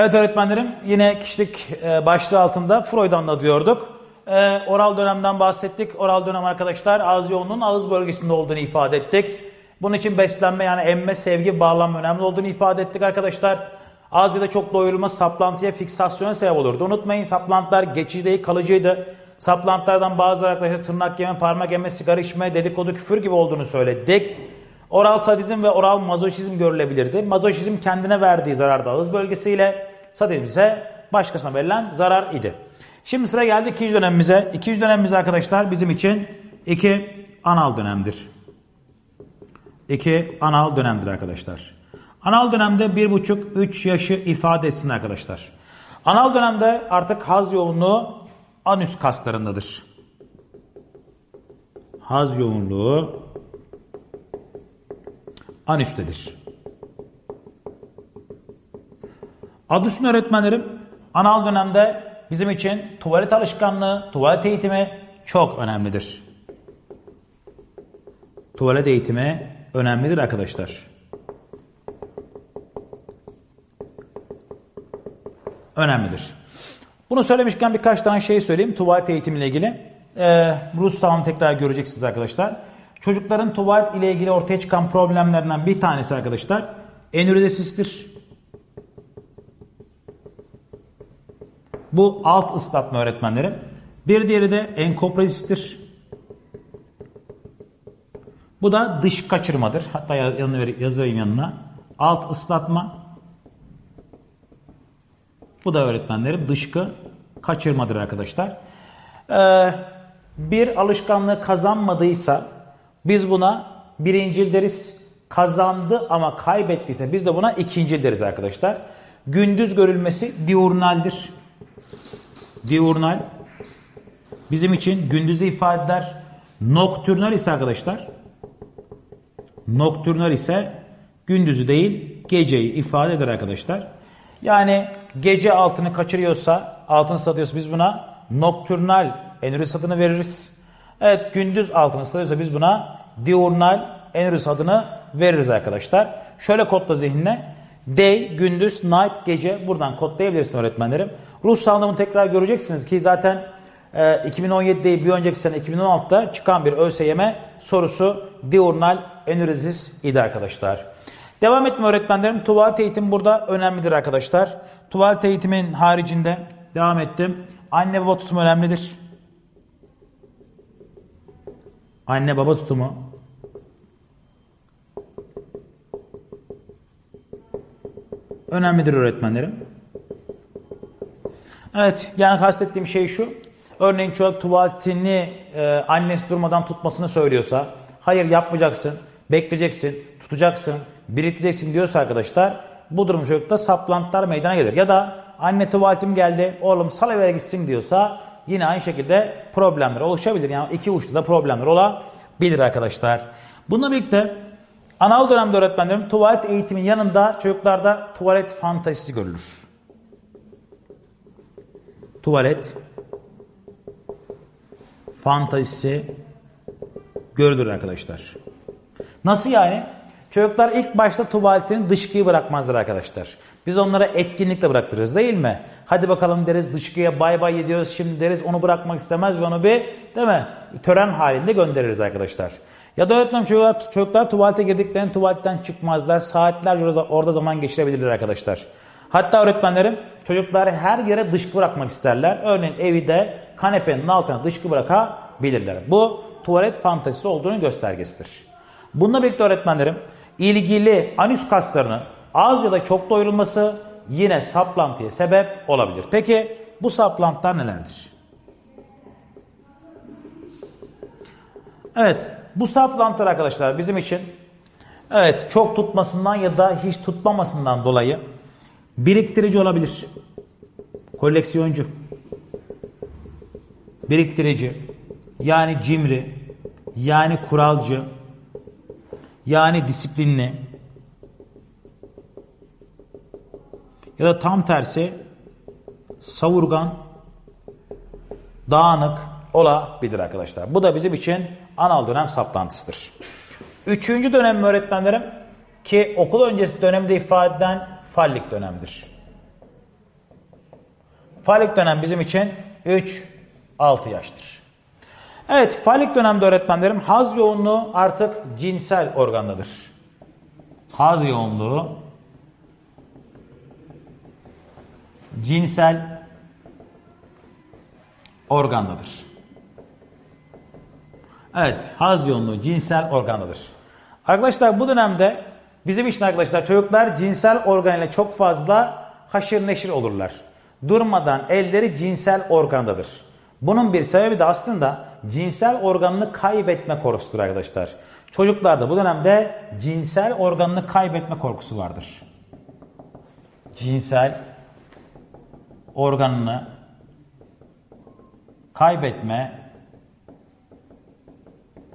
Evet öğretmenlerim yine kişilik e, başlığı altında Freud anlatıyorduk. E, oral dönemden bahsettik. Oral dönem arkadaşlar ağız yoğunluğunun ağız bölgesinde olduğunu ifade ettik. Bunun için beslenme yani emme, sevgi, bağlanma önemli olduğunu ifade ettik arkadaşlar. Ağız da çok doyurulma saplantıya, fiksasyona sebep olurdu. Unutmayın saplantılar geçici değil kalıcıydı. Saplantılardan bazı arkadaşlar tırnak yeme, parmak yeme, sigara içme, dedikodu, küfür gibi olduğunu söyledik. Oral sadizm ve oral mazoşizm görülebilirdi. Mazoşizm kendine verdiği zarar da ağız bölgesiyle, sadizm ise başkasına verilen zarar idi. Şimdi sıra geldi ikinci dönemimize. İkinci dönemimiz arkadaşlar bizim için iki anal dönemdir. İki anal dönemdir arkadaşlar. Anal dönemde bir buçuk üç yaşı ifade etsin arkadaşlar. Anal dönemde artık haz yoğunluğu anüs kaslarındadır. Haz yoğunluğu anüstedir. Adı üstünde öğretmenlerim anal dönemde bizim için tuvalet alışkanlığı, tuvalet eğitimi çok önemlidir. Tuvalet eğitimi önemlidir arkadaşlar. Önemlidir. Bunu söylemişken birkaç tane şey söyleyeyim tuvalet eğitimiyle ilgili. Ee, Rus sahanı tekrar göreceksiniz arkadaşlar. Çocukların tuvalet ile ilgili ortaya çıkan problemlerden bir tanesi arkadaşlar enürizesistir. Bu alt ıslatma öğretmenlerim. Bir diğeri de enkoprezistir. Bu da dış kaçırmadır. Hatta yazayım yanına. Alt ıslatma. Bu da öğretmenlerim dışkı kaçırmadır arkadaşlar. Ee, bir alışkanlığı kazanmadıysa biz buna birincil deriz. Kazandı ama kaybettiyse biz de buna ikincil deriz arkadaşlar. Gündüz görülmesi diurnaldir. Diurnal bizim için gündüzü ifade eder. Noktürnal ise arkadaşlar Noktürnal ise gündüzü değil geceyi ifade eder arkadaşlar. Yani gece altını kaçırıyorsa, altını satıyorsa biz buna noktürnal enürüs adını veririz. Evet gündüz altını satıyorsa biz buna diurnal enürüs adını veririz arkadaşlar. Şöyle kodla zihnine. Day, gündüz, night, gece buradan kodlayabilirsin öğretmenlerim. Rus sağlamını tekrar göreceksiniz ki zaten e, 2017'de bir önceki sene 2016'da çıkan bir ÖSYM sorusu diurnal enürezis idi arkadaşlar. Devam ettim öğretmenlerim. Tuvalet eğitim burada önemlidir arkadaşlar. Tuvalet eğitimin haricinde devam ettim. Anne baba tutumu önemlidir. Anne baba tutumu. Önemlidir öğretmenlerim. Evet yani kastettiğim şey şu. Örneğin çocuk tuvaletini e, annesi durmadan tutmasını söylüyorsa hayır yapmayacaksın, bekleyeceksin, tutacaksın, biriktireceksin diyorsa arkadaşlar bu durum çocukta saplantılar meydana gelir. Ya da anne tuvaletim geldi oğlum salıvere gitsin diyorsa yine aynı şekilde problemler oluşabilir. Yani iki uçta da problemler olabilir arkadaşlar. Bununla birlikte anal dönemde öğretmenlerim tuvalet eğitimin yanında çocuklarda tuvalet fantazisi görülür. Tuvalet fantazisi görülür arkadaşlar. Nasıl yani? Çocuklar ilk başta tuvaletini dışkıyı bırakmazlar arkadaşlar. Biz onlara etkinlikle bıraktırırız değil mi? Hadi bakalım deriz dışkıya bay bay ediyoruz şimdi deriz onu bırakmak istemez ve onu bir değil mi? Tören halinde göndeririz arkadaşlar. Ya da öğretmenim çocuklar, çocuklar tuvalete girdiklerinde tuvaletten çıkmazlar. Saatlerce orada zaman geçirebilirler arkadaşlar. Hatta öğretmenlerim çocuklar her yere dışkı bırakmak isterler. Örneğin evi de kanepenin altına dışkı bırakabilirler. Bu tuvalet fantezisi olduğunu göstergesidir. Bununla birlikte öğretmenlerim ilgili anüs kaslarının az ya da çok doyurulması yine saplantıya sebep olabilir. Peki bu saplantılar nelerdir? Evet bu saplantılar arkadaşlar bizim için evet çok tutmasından ya da hiç tutmamasından dolayı biriktirici olabilir. Koleksiyoncu. Biriktirici. Yani cimri. Yani kuralcı yani disiplinli ya da tam tersi savurgan, dağınık olabilir arkadaşlar. Bu da bizim için anal dönem saplantısıdır. Üçüncü dönem öğretmenlerim ki okul öncesi dönemde ifade eden fallik dönemdir. Falik dönem bizim için 3-6 yaştır. Evet falik dönemde öğretmenlerim haz yoğunluğu artık cinsel organdadır. Haz yoğunluğu cinsel organdadır. Evet, haz yoğunluğu cinsel organdadır. Arkadaşlar bu dönemde bizim için arkadaşlar çocuklar cinsel organ ile çok fazla haşır neşir olurlar. Durmadan elleri cinsel organdadır. Bunun bir sebebi de aslında cinsel organını kaybetme korkusudur arkadaşlar. Çocuklarda bu dönemde cinsel organını kaybetme korkusu vardır. Cinsel organını kaybetme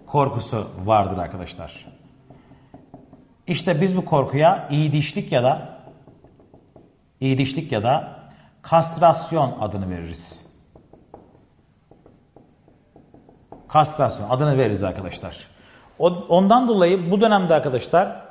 korkusu vardır arkadaşlar. İşte biz bu korkuya iyi dişlik ya da iyi dişlik ya da kastrasyon adını veririz. Kastrasyon adını veririz arkadaşlar. Ondan dolayı bu dönemde arkadaşlar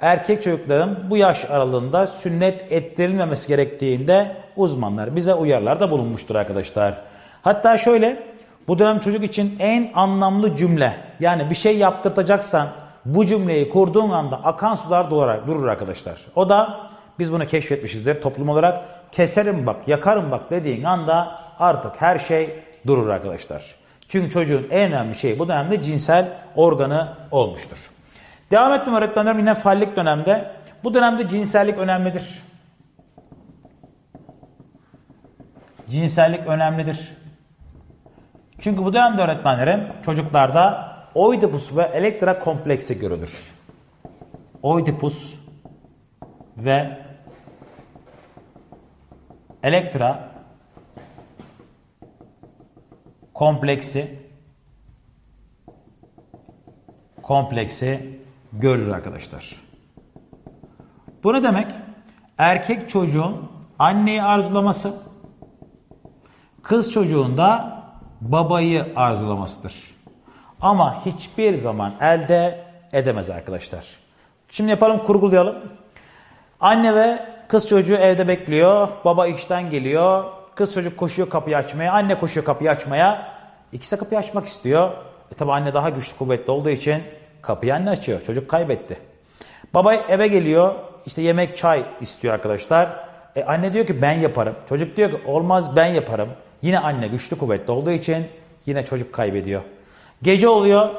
erkek çocukların bu yaş aralığında sünnet ettirilmemesi gerektiğinde uzmanlar bize uyarlarda bulunmuştur arkadaşlar. Hatta şöyle bu dönem çocuk için en anlamlı cümle yani bir şey yaptırtacaksan bu cümleyi kurduğun anda akan sular dolarak durur arkadaşlar. O da biz bunu keşfetmişizdir toplum olarak keserim bak yakarım bak dediğin anda artık her şey durur arkadaşlar. Çünkü çocuğun en önemli şeyi bu dönemde cinsel organı olmuştur. Devam ettim öğretmenlerim yine fallik dönemde. Bu dönemde cinsellik önemlidir. Cinsellik önemlidir. Çünkü bu dönemde öğretmenlerim çocuklarda Oidipus ve Elektra kompleksi görülür. Oidipus ve Elektra kompleksi kompleksi görülür arkadaşlar. Bu ne demek? Erkek çocuğun anneyi arzulaması, kız çocuğunda babayı arzulamasıdır. Ama hiçbir zaman elde edemez arkadaşlar. Şimdi yapalım kurgulayalım. Anne ve kız çocuğu evde bekliyor. Baba işten geliyor. Kız çocuk koşuyor kapıyı açmaya. Anne koşuyor kapıyı açmaya. İkisi de kapıyı açmak istiyor. E tabi anne daha güçlü kuvvetli olduğu için kapıyı anne açıyor. Çocuk kaybetti. Baba eve geliyor. İşte yemek çay istiyor arkadaşlar. E anne diyor ki ben yaparım. Çocuk diyor ki olmaz ben yaparım. Yine anne güçlü kuvvetli olduğu için yine çocuk kaybediyor. Gece oluyor.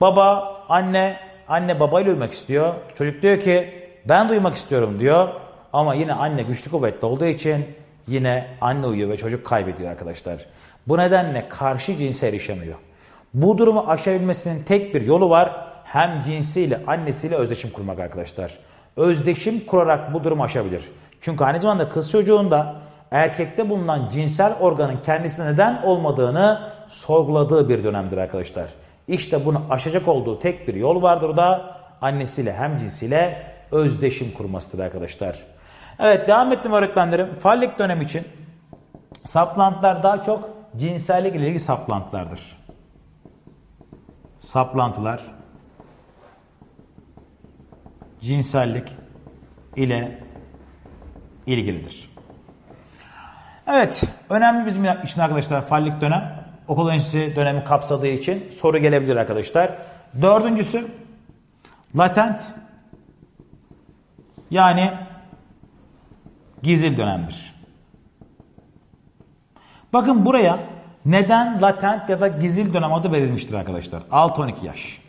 Baba, anne, anne babayla uyumak istiyor. Çocuk diyor ki ben duymak istiyorum diyor. Ama yine anne güçlü kuvvetli olduğu için yine anne uyuyor ve çocuk kaybediyor arkadaşlar. Bu nedenle karşı cinse erişemiyor. Bu durumu aşabilmesinin tek bir yolu var. Hem cinsiyle annesiyle özdeşim kurmak arkadaşlar. Özdeşim kurarak bu durumu aşabilir. Çünkü aynı zamanda kız çocuğunda erkekte bulunan cinsel organın kendisine neden olmadığını sorguladığı bir dönemdir arkadaşlar. İşte bunu aşacak olduğu tek bir yol vardır o da annesiyle hem cinsiyle özdeşim kurmasıdır arkadaşlar. Evet devam ettim öğretmenlerim. Fallik dönem için saplantılar daha çok cinsellik ile ilgili saplantılardır. Saplantılar cinsellik ile ilgilidir. Evet, önemli bizim için arkadaşlar fallik dönem. Okul öncesi dönemi kapsadığı için soru gelebilir arkadaşlar. Dördüncüsü latent yani gizil dönemdir. Bakın buraya neden latent ya da gizil dönem adı verilmiştir arkadaşlar. 6-12 yaş.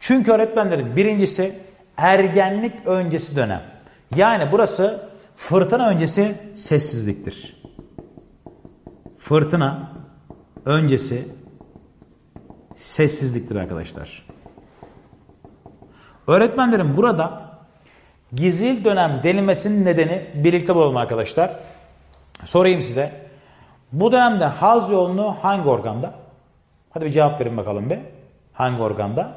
Çünkü öğretmenlerin birincisi ergenlik öncesi dönem. Yani burası fırtına öncesi sessizliktir. Fırtına öncesi sessizliktir arkadaşlar. Öğretmenlerin burada gizil dönem denilmesinin nedeni birlikte bulalım arkadaşlar. Sorayım size. Bu dönemde haz yoğunluğu hangi organda? Hadi bir cevap verin bakalım be. Hangi organda?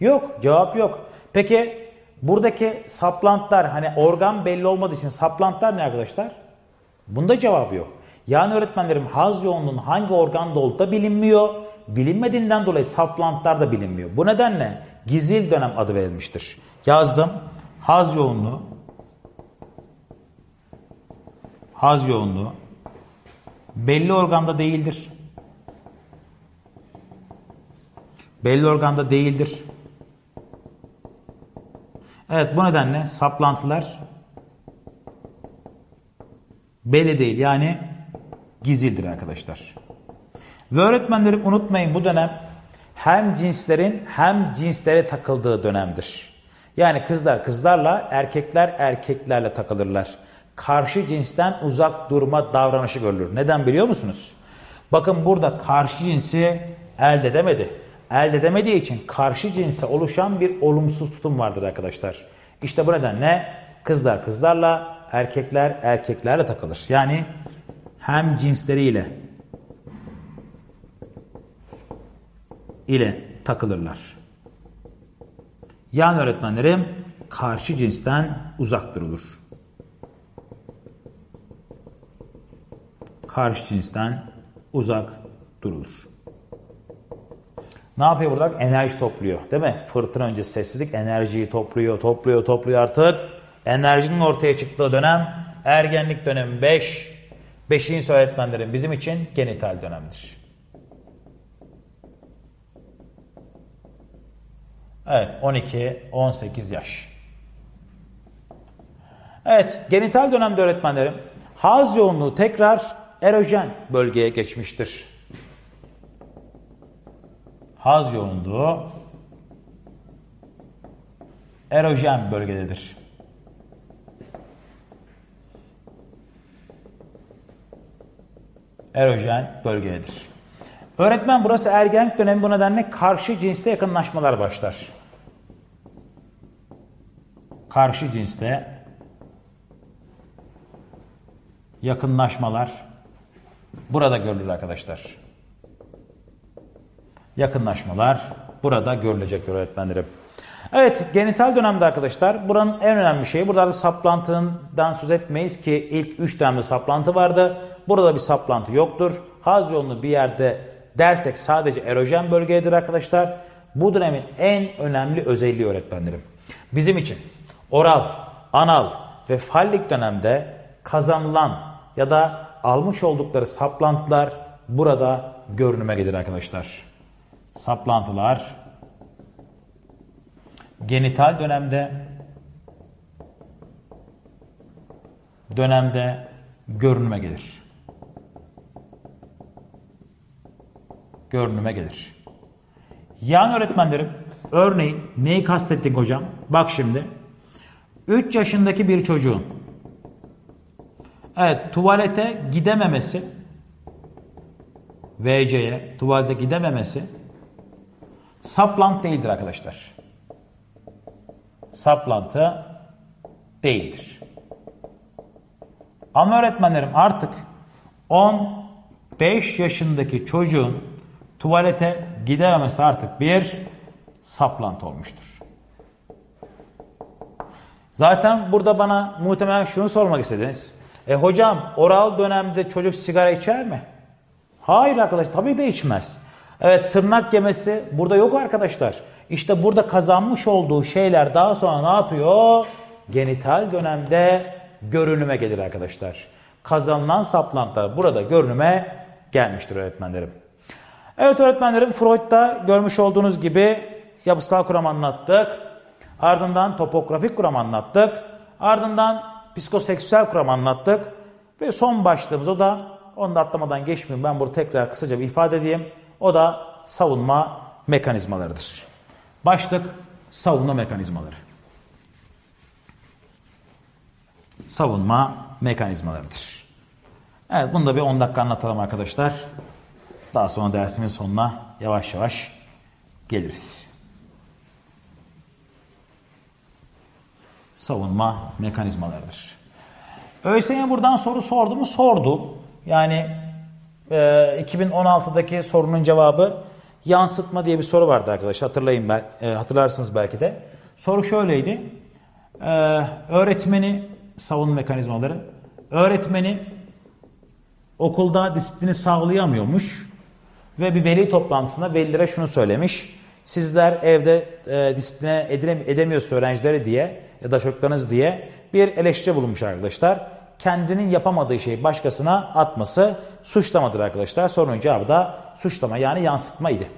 Yok. Cevap yok. Peki buradaki saplantılar hani organ belli olmadığı için saplantılar ne arkadaşlar? Bunda cevabı yok. Yani öğretmenlerim haz yoğunluğunun hangi organda olduğu da bilinmiyor. Bilinmediğinden dolayı saplantılar da bilinmiyor. Bu nedenle gizil dönem adı verilmiştir. Yazdım. Haz yoğunluğu haz yoğunluğu belli organda değildir. Belli organda değildir. Evet bu nedenle saplantılar belli değil yani gizlidir arkadaşlar. Ve öğretmenlerim unutmayın bu dönem hem cinslerin hem cinslere takıldığı dönemdir. Yani kızlar kızlarla erkekler erkeklerle takılırlar. Karşı cinsten uzak durma davranışı görülür. Neden biliyor musunuz? Bakın burada karşı cinsi elde edemedi. Elde edemediği için karşı cinse oluşan bir olumsuz tutum vardır arkadaşlar. İşte bu nedenle kızlar kızlarla erkekler erkeklerle takılır. Yani hem cinsleriyle ile takılırlar. Yani öğretmenlerim karşı cinsten uzak durulur. Karşı cinsten uzak durulur. Ne yapıyor burada? Enerji topluyor. Değil mi? Fırtına öncesi sessizlik enerjiyi topluyor, topluyor, topluyor artık. Enerjinin ortaya çıktığı dönem ergenlik dönemi 5. 5. öğretmenlerin bizim için genital dönemdir. Evet 12-18 yaş. Evet genital dönemde öğretmenlerim haz yoğunluğu tekrar erojen bölgeye geçmiştir. Haz yoğunluğu erojen bölgededir. Erojen bölgededir. Öğretmen burası ergenlik dönemi bu nedenle karşı cinste yakınlaşmalar başlar. Karşı cinste yakınlaşmalar burada görülür arkadaşlar. Yakınlaşmalar burada görülecektir öğretmenlerim. Evet genital dönemde arkadaşlar buranın en önemli şeyi burada da saplantından söz etmeyiz ki ilk 3 dönemde saplantı vardı. Burada bir saplantı yoktur. Haz yolunu bir yerde dersek sadece erojen bölgedir arkadaşlar. Bu dönemin en önemli özelliği öğretmenlerim. Bizim için oral, anal ve fallik dönemde kazanılan ya da almış oldukları saplantılar burada görünüme gelir arkadaşlar. Saplantılar genital dönemde dönemde görünüme gelir. Görünüme gelir. Yani öğretmenlerim örneğin neyi kastettik hocam? Bak şimdi 3 yaşındaki bir çocuğun evet tuvalete gidememesi VC'ye tuvalete gidememesi saplant değildir arkadaşlar. Saplantı değildir. Ama öğretmenlerim artık 15 yaşındaki çocuğun tuvalete gidememesi artık bir saplantı olmuştur. Zaten burada bana muhtemelen şunu sormak istediniz. E hocam oral dönemde çocuk sigara içer mi? Hayır arkadaşlar tabii de içmez. Evet tırnak yemesi burada yok arkadaşlar. İşte burada kazanmış olduğu şeyler daha sonra ne yapıyor? Genital dönemde görünüme gelir arkadaşlar. Kazanılan saplantılar burada görünüme gelmiştir öğretmenlerim. Evet öğretmenlerim Freud'da görmüş olduğunuz gibi yapısal kuram anlattık. Ardından topografik kuram anlattık. Ardından psikoseksüel kuram anlattık. Ve son başlığımız o da onu da atlamadan geçmeyeyim. Ben burada tekrar kısaca bir ifade edeyim. O da savunma mekanizmalarıdır. Başlık savunma mekanizmaları. Savunma mekanizmalarıdır. Evet bunu da bir 10 dakika anlatalım arkadaşlar. Daha sonra dersimin sonuna yavaş yavaş geliriz. Savunma mekanizmalarıdır. ÖSYM buradan soru sordu mu? Sordu. Yani e, 2016'daki sorunun cevabı yansıtma diye bir soru vardı arkadaşlar. Hatırlayın ben, e, hatırlarsınız belki de. Soru şöyleydi. E, öğretmeni savunma mekanizmaları. Öğretmeni okulda disiplini sağlayamıyormuş. Ve bir veli toplantısında velilere şunu söylemiş. Sizler evde e, disipline edemiyorsunuz öğrencileri diye ya da çocuklarınız diye bir eleştiri bulunmuş arkadaşlar. kendinin yapamadığı şeyi başkasına atması suçlamadır arkadaşlar. Sorunun cevabı da suçlama yani yansıtma idi.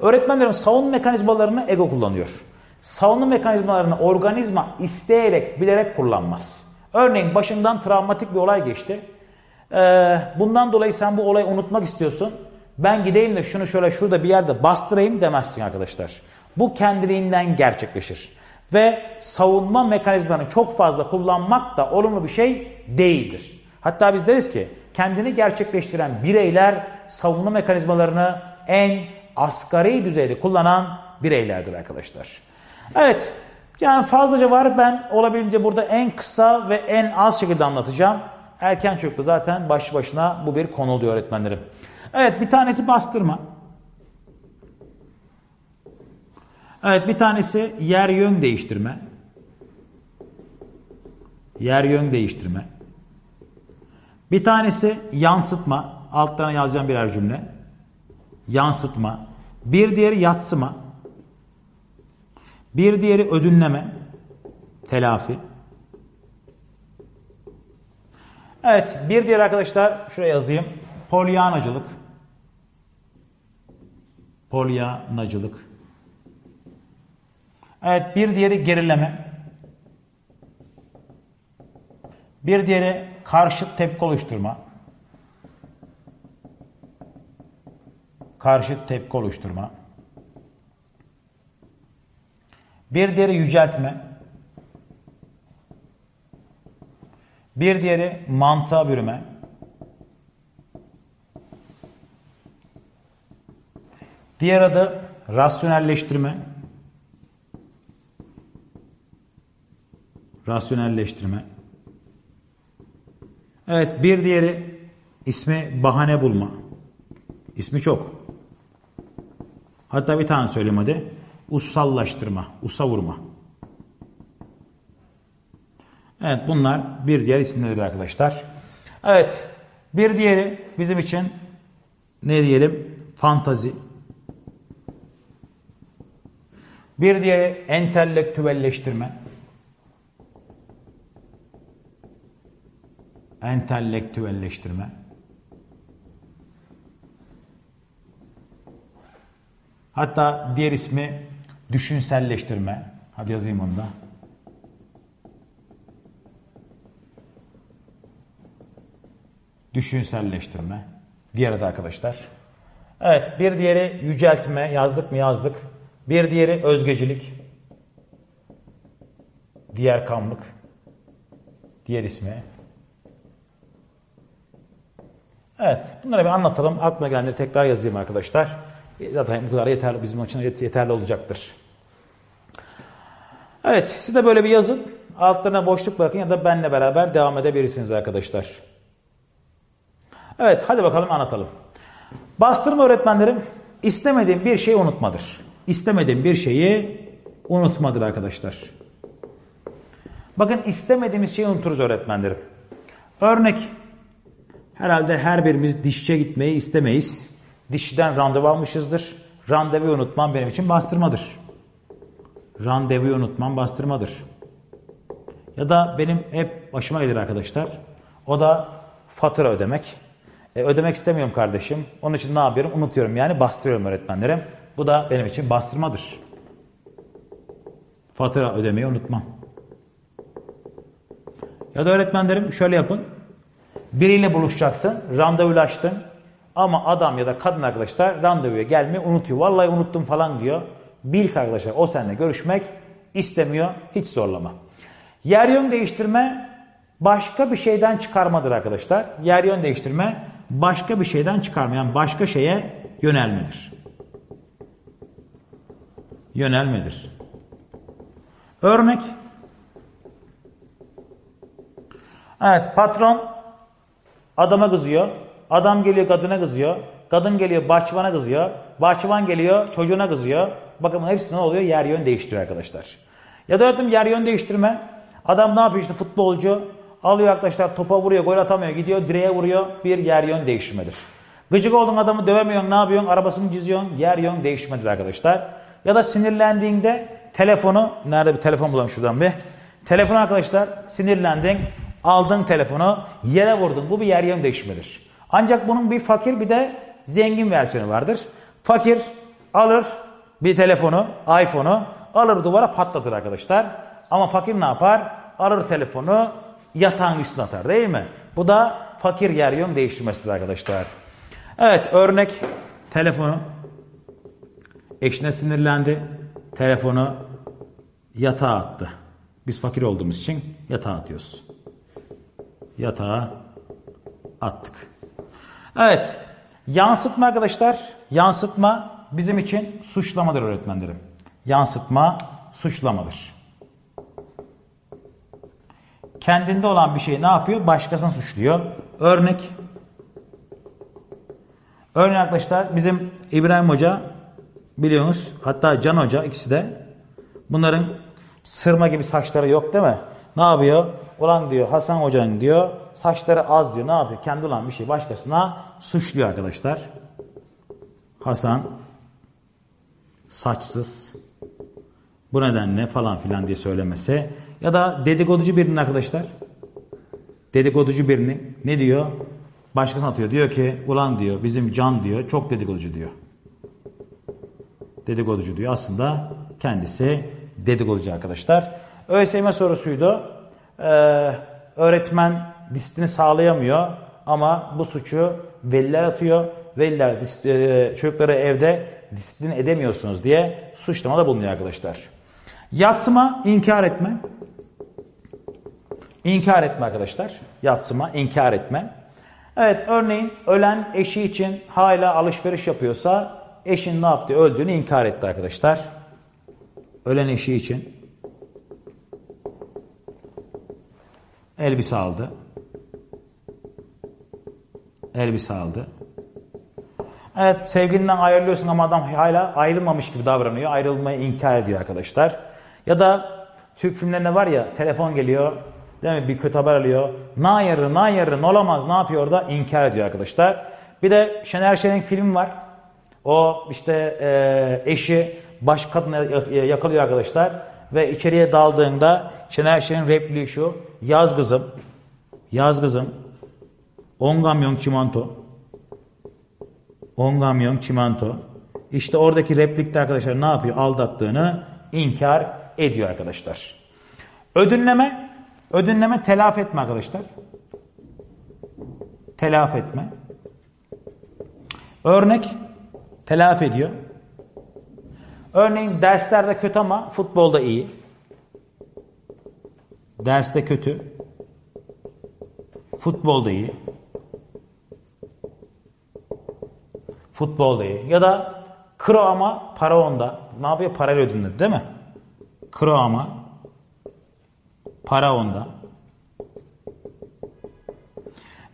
Öğretmenlerim savunma mekanizmalarını ego kullanıyor. Savunma mekanizmalarını organizma isteyerek, bilerek kullanmaz. Örneğin başından travmatik bir olay geçti. Ee, bundan dolayı sen bu olayı unutmak istiyorsun. Ben gideyim de şunu şöyle şurada bir yerde bastırayım demezsin arkadaşlar. Bu kendiliğinden gerçekleşir. Ve savunma mekanizmalarını çok fazla kullanmak da olumlu bir şey değildir. Hatta biz deriz ki kendini gerçekleştiren bireyler savunma mekanizmalarını en asgari düzeyde kullanan bireylerdir arkadaşlar. Evet yani fazlaca var ben olabildiğince burada en kısa ve en az şekilde anlatacağım. Erken çocukta zaten baş başına bu bir konu oluyor öğretmenlerim. Evet bir tanesi bastırma. Evet bir tanesi yer yön değiştirme. Yer yön değiştirme. Bir tanesi yansıtma. Altlarına yazacağım birer cümle. Yansıtma. Bir diğeri yatsıma. Bir diğeri ödünleme. Telafi. Evet bir diğer arkadaşlar şuraya yazayım. Polyanacılık. Polyanacılık. Evet bir diğeri gerileme. Bir diğeri karşıt tepki oluşturma. Karşıt tepki oluşturma. Bir diğeri yüceltme. Bir diğeri mantığa bürüme. Diğer adı rasyonelleştirme. Rasyonelleştirme. Evet bir diğeri ismi bahane bulma. İsmi çok. Hatta bir tane söyleyeyim hadi. Ussallaştırma, usa vurma. Evet bunlar bir diğer isimleri arkadaşlar. Evet bir diğeri bizim için ne diyelim? Fantazi. Bir diğeri entelektüelleştirme. Entelektüelleştirme. Hatta diğer ismi düşünselleştirme. Hadi yazayım onu da. Düşünselleştirme. Diğer adı arkadaşlar. Evet bir diğeri yüceltme. Yazdık mı yazdık. Bir diğeri özgecilik. Diğer kamlık. Diğer ismi. Evet bunları bir anlatalım. Aklıma gelenleri tekrar yazayım arkadaşlar. Zaten bu kadar yeterli bizim için yeterli olacaktır. Evet siz de böyle bir yazın. Altlarına boşluk bırakın ya da benle beraber devam edebilirsiniz arkadaşlar. Evet hadi bakalım anlatalım. Bastırma öğretmenlerim istemediğim bir şeyi unutmadır. İstemediğim bir şeyi unutmadır arkadaşlar. Bakın istemediğimiz şeyi unuturuz öğretmenlerim. Örnek herhalde her birimiz dişçiye gitmeyi istemeyiz. Dişçiden randevu almışızdır. Randevu unutmam benim için bastırmadır. Randevuyu unutmam bastırmadır. Ya da benim hep başıma gelir arkadaşlar. O da fatura ödemek. E, ödemek istemiyorum kardeşim. Onun için ne yapıyorum? Unutuyorum yani bastırıyorum öğretmenlerim. Bu da benim için bastırmadır. Fatura ödemeyi unutmam. Ya da öğretmenlerim şöyle yapın. Biriyle buluşacaksın, randevulaştın. Ama adam ya da kadın arkadaşlar randevuya gelmeyi unutuyor. Vallahi unuttum falan diyor. Bil ki arkadaşlar o seninle görüşmek istemiyor. Hiç zorlama. Yer yön değiştirme başka bir şeyden çıkarmadır arkadaşlar. Yer yön değiştirme başka bir şeyden çıkarma. Yani başka şeye yönelmedir. Yönelmedir. Örnek. Evet patron adama kızıyor. Adam geliyor kadına kızıyor. Kadın geliyor bahçıvana kızıyor. Bahçıvan geliyor çocuğuna kızıyor. Bakın hepsi ne oluyor? Yer yön değiştiriyor arkadaşlar. Ya da öğretim yer yön değiştirme. Adam ne yapıyor işte futbolcu. Alıyor arkadaşlar topa vuruyor gol atamıyor. Gidiyor direğe vuruyor. Bir yer yön değiştirmedir. Gıcık olduğun adamı dövemiyorsun ne yapıyorsun? Arabasını çiziyorsun. Yer yön değiştirmedir arkadaşlar. Ya da sinirlendiğinde telefonu nerede bir telefon bulalım şuradan bir. Telefon arkadaşlar sinirlendin. Aldın telefonu yere vurdun. Bu bir yer yön değişmedir. Ancak bunun bir fakir bir de zengin versiyonu vardır. Fakir alır bir telefonu, iPhone'u alır duvara patlatır arkadaşlar. Ama fakir ne yapar? Alır telefonu yatağın üstüne atar değil mi? Bu da fakir yer yön değiştirmesidir arkadaşlar. Evet örnek telefonu eşine sinirlendi. Telefonu yatağa attı. Biz fakir olduğumuz için yatağa atıyoruz. Yatağa attık. Evet. Yansıtma arkadaşlar. Yansıtma bizim için suçlamadır öğretmenlerim. Yansıtma suçlamadır. Kendinde olan bir şeyi ne yapıyor? Başkasını suçluyor. Örnek. Örnek arkadaşlar bizim İbrahim Hoca biliyorsunuz hatta Can Hoca ikisi de bunların sırma gibi saçları yok değil mi? Ne yapıyor? Ulan diyor Hasan Hoca'nın diyor saçları az diyor. Ne yapıyor? Kendi olan bir şey başkasına suçluyor arkadaşlar. Hasan saçsız bu nedenle falan filan diye söylemesi ya da dedikoducu birinin arkadaşlar dedikoducu birinin ne diyor? Başkasına atıyor. Diyor ki ulan diyor bizim can diyor çok dedikoducu diyor. Dedikoducu diyor. Aslında kendisi dedikoducu arkadaşlar. ÖSYM sorusuydu. Ee, öğretmen disiplini sağlayamıyor ama bu suçu veliler atıyor. Veliler e, çocukları evde disiplin edemiyorsunuz diye suçlamada bulunuyor arkadaşlar. Yatsıma inkar etme. İnkar etme arkadaşlar. Yatsıma inkar etme. Evet örneğin ölen eşi için hala alışveriş yapıyorsa eşin ne yaptı? Öldüğünü inkar etti arkadaşlar. Ölen eşi için elbise aldı. Elbise aldı. Evet sevgilinden ayrılıyorsun ama adam hala ayrılmamış gibi davranıyor. Ayrılmayı inkar ediyor arkadaşlar. Ya da Türk filmlerinde var ya telefon geliyor. Değil mi? Bir kötü haber alıyor. Na yarı, na yarı, olamaz ne yapıyor orada? İnkar ediyor arkadaşlar. Bir de Şener Şen'in film var. O işte e, eşi baş kadına yakalıyor arkadaşlar. Ve içeriye daldığında Şener Şen'in repliği şu. Yaz kızım. Yaz kızım. 10 kamyon çimento. 10 kamyon çimento. İşte oradaki replikte arkadaşlar ne yapıyor? Aldattığını inkar ediyor arkadaşlar. Ödünleme. Ödünleme telaf etme arkadaşlar. Telaf etme. Örnek telaf ediyor. Örneğin derslerde kötü ama futbolda iyi. Derste kötü. Futbolda iyi. Futbolda iyi. Ya da kro ama para onda. Ne yapıyor? Parayla ödünledi değil mi? Kro ama para onda.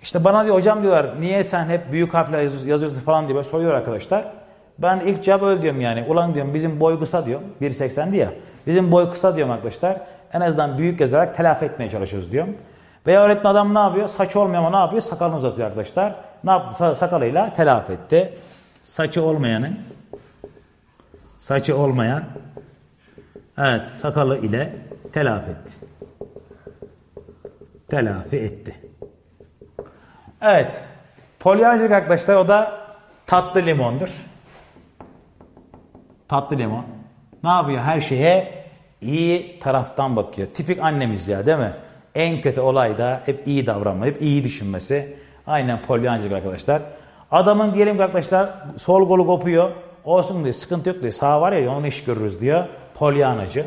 İşte bana diyor hocam diyorlar niye sen hep büyük harfle yazıyorsun falan diye soruyor arkadaşlar. Ben ilk cevap öyle diyorum yani. Ulan diyorum bizim boy kısa diyorum. 1.80 diye. Bizim boy kısa diyorum arkadaşlar. En azından büyük yazarak telafi etmeye çalışıyoruz diyorum. Veya öğretmen adam ne yapıyor? Saç olmuyor ama ne yapıyor? Sakalını uzatıyor arkadaşlar. Ne yaptı? Sakalıyla telafi etti. Saçı olmayanın saçı olmayan evet sakalı ile telafi etti. Telafi etti. Evet. Polyancılık arkadaşlar o da tatlı limondur. Tatlı limon. Ne yapıyor? Her şeye iyi taraftan bakıyor. Tipik annemiz ya değil mi? En kötü olay da hep iyi davranma, hep iyi düşünmesi. Aynen polyancılık arkadaşlar. Adamın diyelim ki arkadaşlar sol kolu kopuyor. Olsun diyor, sıkıntı yok diyor. Sağ var ya onu iş görürüz diyor. Polyanacı.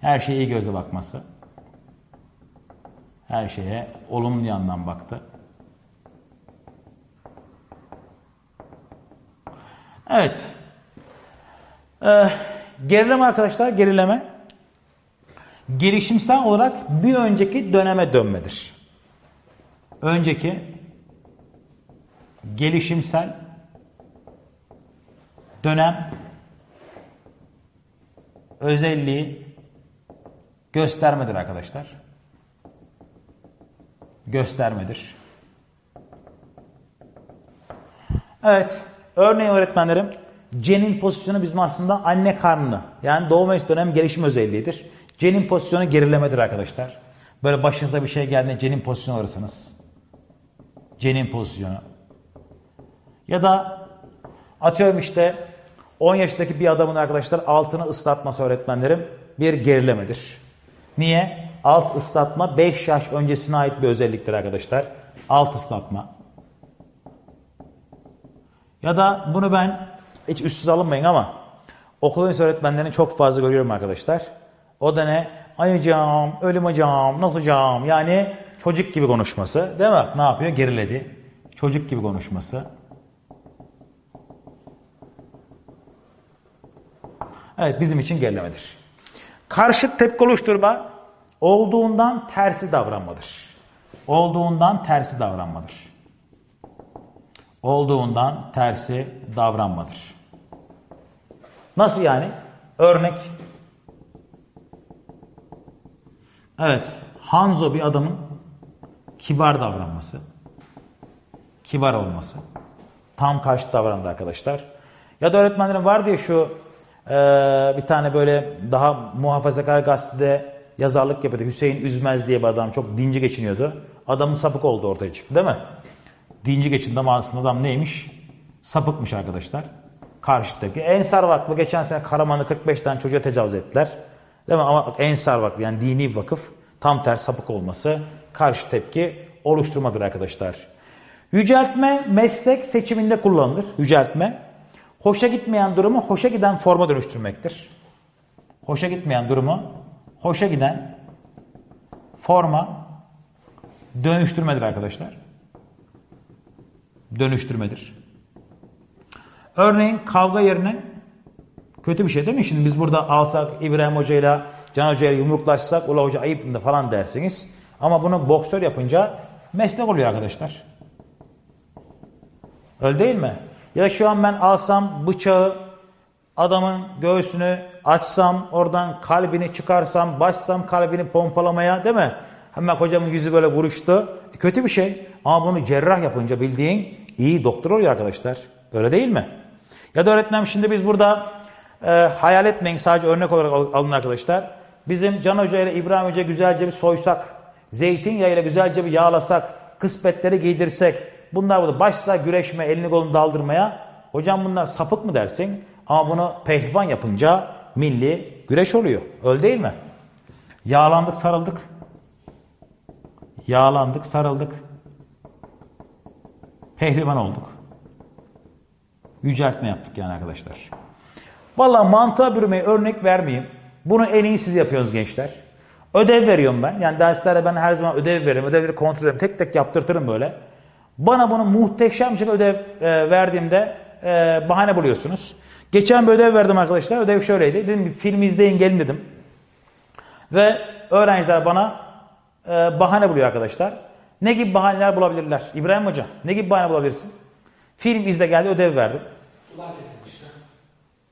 Her şeye iyi gözle bakması. Her şeye olumlu yandan baktı. Evet. Ee, gerileme arkadaşlar, gerileme gelişimsel olarak bir önceki döneme dönmedir. Önceki gelişimsel dönem özelliği göstermedir arkadaşlar. Göstermedir. Evet, örneğin öğretmenlerim Cenin pozisyonu bizim aslında anne karnını yani doğum dönem gelişim özelliğidir. Cenin pozisyonu gerilemedir arkadaşlar. Böyle başınıza bir şey geldiğinde cenin pozisyonu alırsınız. Cenin pozisyonu. Ya da atıyorum işte 10 yaşındaki bir adamın arkadaşlar altını ıslatması öğretmenlerim bir gerilemedir. Niye? Alt ıslatma 5 yaş öncesine ait bir özelliktir arkadaşlar. Alt ıslatma. Ya da bunu ben hiç üstsüz alınmayın ama okul öncesi öğretmenlerini çok fazla görüyorum arkadaşlar. O da ne? Ay hocam, ölüm hocam, nasıl hocam? Yani çocuk gibi konuşması. Değil mi? Ne yapıyor? Geriledi. Çocuk gibi konuşması. Evet bizim için gerilemedir. Karşıt tepki oluşturma olduğundan tersi davranmadır. Olduğundan tersi davranmadır. Olduğundan tersi davranmadır. Nasıl yani? Örnek. Evet. Hanzo bir adamın kibar davranması. Kibar olması. Tam karşı davrandı arkadaşlar. Ya da öğretmenlerin var diye şu e, bir tane böyle daha muhafazakar gazetede yazarlık yapıyordu. Hüseyin Üzmez diye bir adam çok dinci geçiniyordu. Adamın sapık oldu ortaya çıktı değil mi? Dinci geçindi ama aslında adam neymiş? Sapıkmış arkadaşlar. Karşıdaki. Ensar Vakfı geçen sene Karaman'da 45 tane çocuğa tecavüz ettiler. Değil mi? Ama Ensar Vakfı yani dini vakıf tam ters sapık olması karşı tepki oluşturmadır arkadaşlar. Yüceltme meslek seçiminde kullanılır. Yüceltme. Hoşa gitmeyen durumu hoşa giden forma dönüştürmektir. Hoşa gitmeyen durumu hoşa giden forma dönüştürmedir arkadaşlar. Dönüştürmedir. Örneğin kavga yerine kötü bir şey değil mi? Şimdi biz burada alsak İbrahim Hoca ile Can Hoca ile yumruklaşsak ula hoca ayıp mı falan dersiniz. Ama bunu boksör yapınca meslek oluyor arkadaşlar. Öyle değil mi? Ya şu an ben alsam bıçağı adamın göğsünü açsam oradan kalbini çıkarsam başsam kalbini pompalamaya değil mi? Hemen hocamın yüzü böyle buruştu. E, kötü bir şey ama bunu cerrah yapınca bildiğin iyi doktor oluyor arkadaşlar. Öyle değil mi? Ya da öğretmenim şimdi biz burada e, hayal etmeyin sadece örnek olarak alın arkadaşlar. Bizim Can Hoca ile İbrahim Hoca güzelce bir soysak, zeytinyağıyla güzelce bir yağlasak, kıspetleri giydirsek, bunlar burada başsa güreşme, elini kolunu daldırmaya, hocam bunlar sapık mı dersin? Ama bunu pehlivan yapınca milli güreş oluyor. Öyle değil mi? Yağlandık, sarıldık. Yağlandık, sarıldık. Pehlivan olduk. Yüceltme yaptık yani arkadaşlar. Valla mantığa bürümeye örnek vermeyeyim. Bunu en iyi siz yapıyorsunuz gençler. Ödev veriyorum ben. Yani derslerde ben her zaman ödev veririm. Ödevleri kontrol ederim. Tek tek yaptırtırım böyle. Bana bunu muhteşem bir şekilde ödev e, verdiğimde e, bahane buluyorsunuz. Geçen bir ödev verdim arkadaşlar. Ödev şöyleydi. Dedim bir film izleyin gelin dedim. Ve öğrenciler bana e, bahane buluyor arkadaşlar. Ne gibi bahaneler bulabilirler? İbrahim Hoca ne gibi bahane bulabilirsin? Film izle geldi ödev verdim. Sular kesilmişti.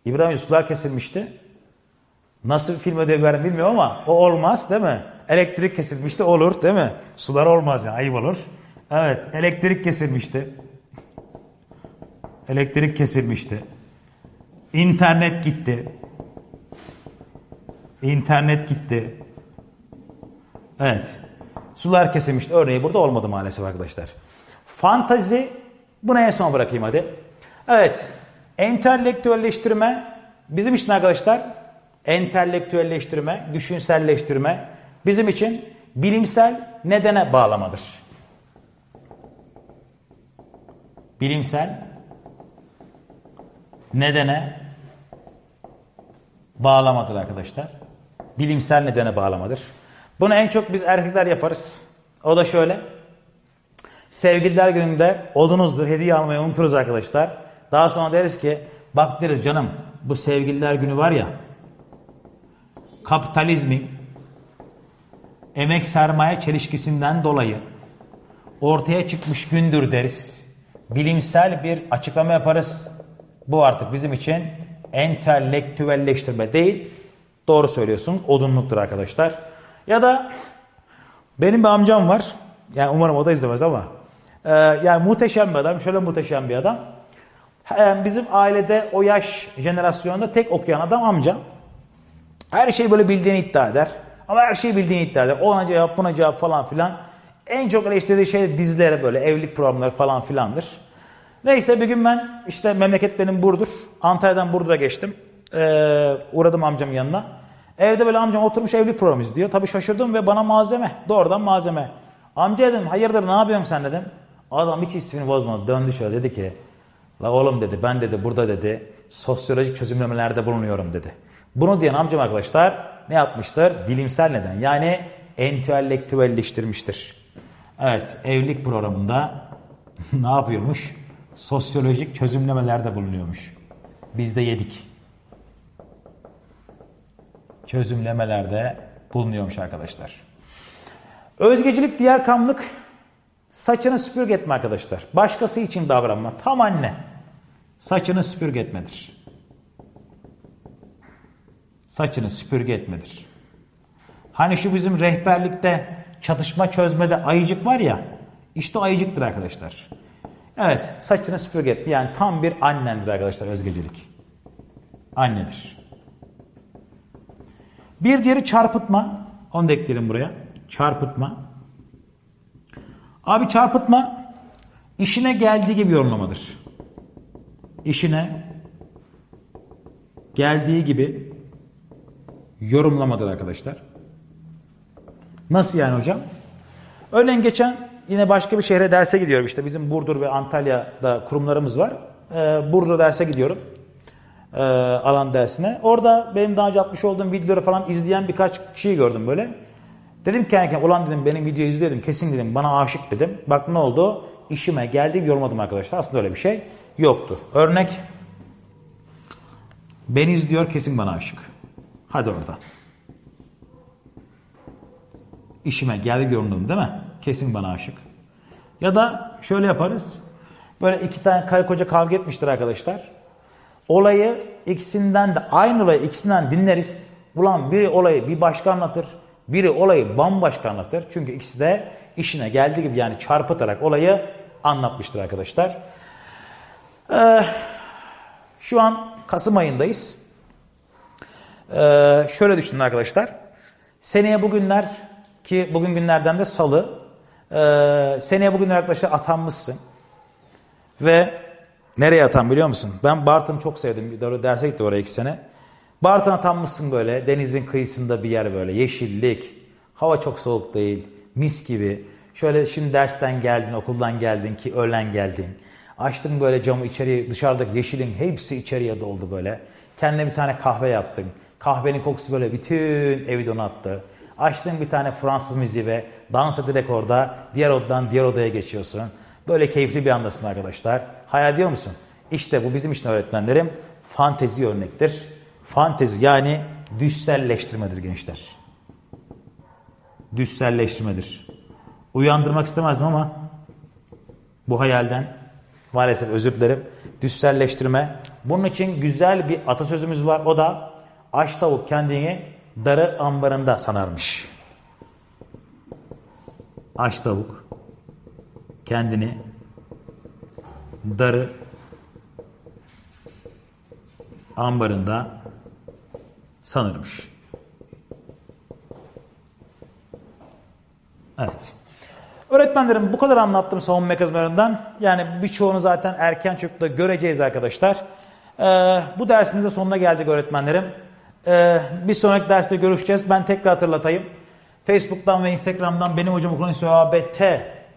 İbrahim Hoca sular kesilmişti. Nasıl bir film ödevi verdim bilmiyorum ama o olmaz değil mi? Elektrik kesilmişti olur değil mi? Sular olmaz yani ayıp olur. Evet elektrik kesilmişti. Elektrik kesilmişti. İnternet gitti. İnternet gitti. Evet. Sular kesilmişti. Örneği burada olmadı maalesef arkadaşlar. Fantazi bunu en son bırakayım hadi. Evet. Entelektüelleştirme bizim için arkadaşlar entelektüelleştirme, düşünselleştirme bizim için bilimsel nedene bağlamadır. Bilimsel nedene bağlamadır arkadaşlar. Bilimsel nedene bağlamadır. Bunu en çok biz erkekler yaparız. O da şöyle. Sevgililer gününde odunuzdur hediye almayı unuturuz arkadaşlar. Daha sonra deriz ki bak deriz canım bu sevgililer günü var ya kapitalizmin emek sermaye çelişkisinden dolayı ortaya çıkmış gündür deriz. Bilimsel bir açıklama yaparız. Bu artık bizim için entelektüelleştirme değil. Doğru söylüyorsun. Odunluktur arkadaşlar. Ya da benim bir amcam var. Yani umarım o da izlemez ama. Ee, yani muhteşem bir adam. Şöyle muhteşem bir adam. Yani bizim ailede o yaş jenerasyonunda tek okuyan adam amca. Her şeyi böyle bildiğini iddia eder. Ama her şeyi bildiğini iddia eder. Ona cevap buna cevap falan filan. En çok eleştirdiği şey dizilere böyle evlilik programları falan filandır. Neyse bir gün ben işte memleket benim Burdur. Antalya'dan Burdur'a geçtim. Ee, uğradım amcamın yanına. Evde böyle amcam oturmuş evlilik programı izliyor. Tabii şaşırdım ve bana malzeme. Doğrudan malzeme. Amca dedim hayırdır ne yapıyorsun sen dedim. Adam hiç ismini bozmadı. Döndü şöyle dedi ki La oğlum dedi ben dedi burada dedi sosyolojik çözümlemelerde bulunuyorum dedi. Bunu diyen amcam arkadaşlar ne yapmıştır? Bilimsel neden yani entelektüelleştirmiştir. Evet evlilik programında ne yapıyormuş? Sosyolojik çözümlemelerde bulunuyormuş. Biz de yedik. Çözümlemelerde bulunuyormuş arkadaşlar. Özgecilik, diğer kamlık saçını süpürge etme arkadaşlar. Başkası için davranma. Tam anne. Saçını süpürge etmedir. Saçını süpürge etmedir. Hani şu bizim rehberlikte çatışma çözmede ayıcık var ya. İşte o ayıcıktır arkadaşlar. Evet saçını süpürge etme. Yani tam bir annendir arkadaşlar özgecilik. Annedir. Bir diğeri çarpıtma. Onu da ekleyelim buraya. Çarpıtma. Abi çarpıtma işine geldiği gibi yorumlamadır. İşine geldiği gibi yorumlamadır arkadaşlar. Nasıl yani hocam? Örneğin geçen yine başka bir şehre derse gidiyorum. İşte bizim Burdur ve Antalya'da kurumlarımız var. Ee, Burdur derse gidiyorum. Ee, alan dersine. Orada benim daha önce atmış olduğum videoları falan izleyen birkaç kişiyi gördüm böyle. Dedim ki yani ulan dedim benim videoyu izledim kesin dedim bana aşık dedim. Bak ne oldu? İşime geldi yormadım arkadaşlar. Aslında öyle bir şey yoktu. Örnek beni izliyor kesin bana aşık. Hadi orada. İşime geldi yorumladım değil mi? Kesin bana aşık. Ya da şöyle yaparız. Böyle iki tane karı koca kavga etmiştir arkadaşlar. Olayı ikisinden de aynı olayı ikisinden dinleriz. Ulan biri olayı bir başka anlatır. Biri olayı bambaşka anlatır. Çünkü ikisi de işine geldiği gibi yani çarpıtarak olayı anlatmıştır arkadaşlar. Ee, şu an Kasım ayındayız. Ee, şöyle düşünün arkadaşlar. Seneye bugünler ki bugün günlerden de salı. Ee, seneye bugünler arkadaşlar atanmışsın. Ve nereye atan biliyor musun? Ben Bartın'ı çok sevdim. Doğru derse gitti oraya iki sene. Bartın atanmışsın böyle denizin kıyısında bir yer böyle yeşillik. Hava çok soğuk değil. Mis gibi. Şöyle şimdi dersten geldin, okuldan geldin ki öğlen geldin. Açtın böyle camı içeriye dışarıdaki yeşilin hepsi içeriye doldu böyle. Kendine bir tane kahve yaptın. Kahvenin kokusu böyle bütün evi donattı. Açtın bir tane Fransız müziği ve dans ederek orada diğer odadan diğer odaya geçiyorsun. Böyle keyifli bir andasın arkadaşlar. Hayal ediyor musun? İşte bu bizim için öğretmenlerim fantezi örnektir. Fantezi yani düşselleştirmedir gençler. Düşselleştirmedir. Uyandırmak istemezdim ama bu hayalden maalesef özür dilerim. Düşselleştirme. Bunun için güzel bir atasözümüz var. O da aç tavuk kendini darı ambarında sanarmış. Aç tavuk kendini darı ambarında sanırmış. Evet. Öğretmenlerim bu kadar anlattım savunma mekanizmalarından. Yani birçoğunu zaten erken çocukta göreceğiz arkadaşlar. Ee, bu dersimizin sonuna geldik öğretmenlerim. Ee, bir sonraki derste görüşeceğiz. Ben tekrar hatırlatayım. Facebook'tan ve Instagram'dan benim hocam okulun ÖABT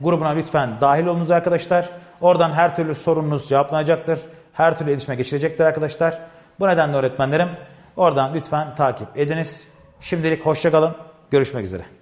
grubuna lütfen dahil olunuz arkadaşlar. Oradan her türlü sorununuz cevaplanacaktır. Her türlü iletişime geçilecektir arkadaşlar. Bu nedenle öğretmenlerim oradan lütfen takip ediniz. Şimdilik hoşçakalın. Görüşmek üzere.